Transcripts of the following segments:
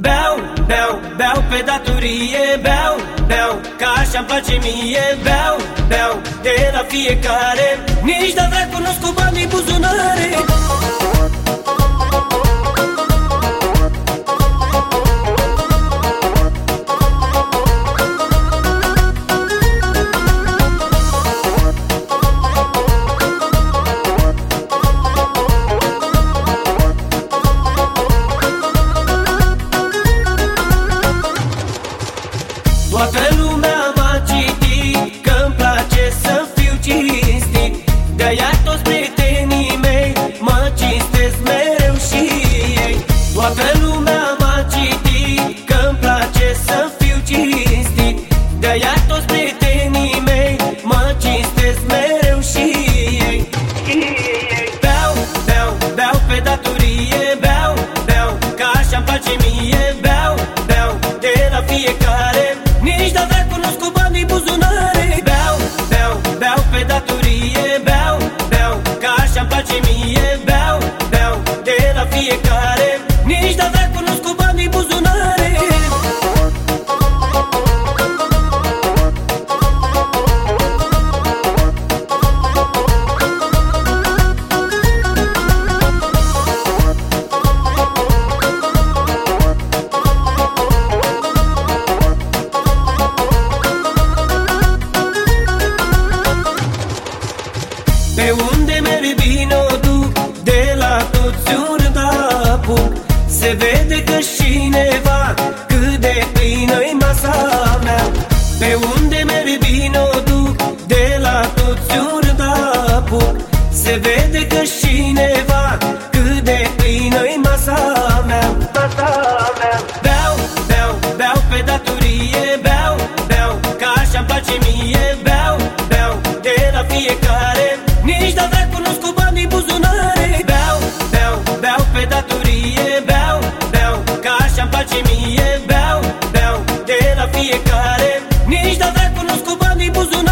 Beau, beau, beau pe datorie Beau, beau, ca așa-mi place mie. Beau, beau, de la fiecare. Nici de dracu nu-s cu banii buzunare. toți prietenii mei Mă cinstesc mereu. Se vede că cineva Cât de plină-i masa mea. Pe unde merg bine o duc De la toți urât apuc. Se vede că și fiecare. Nici de dracu nu scobam din buzunar.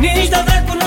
Nici de dragul